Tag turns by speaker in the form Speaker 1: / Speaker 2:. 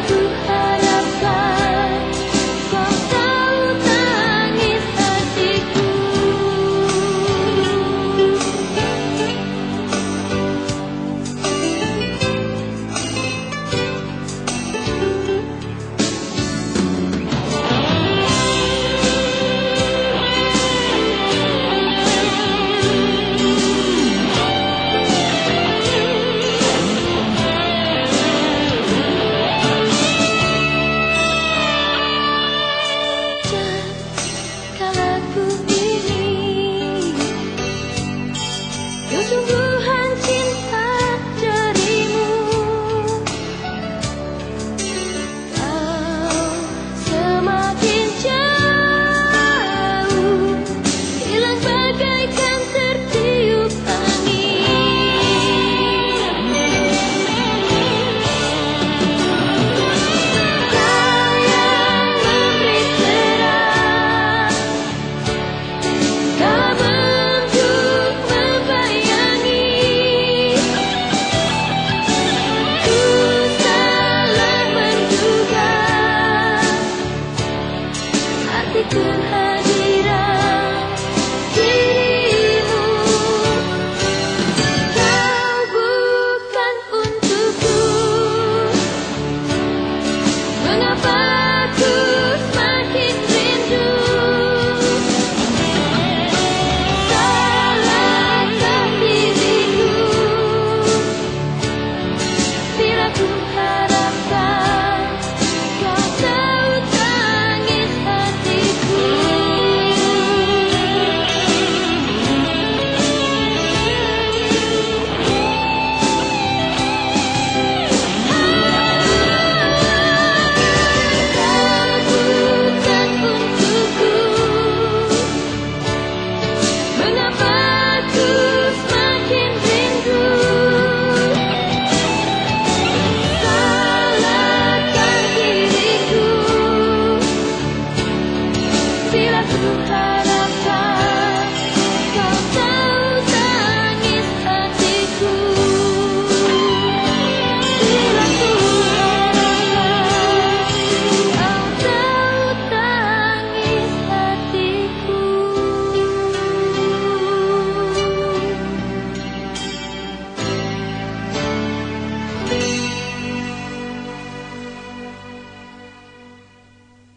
Speaker 1: berharap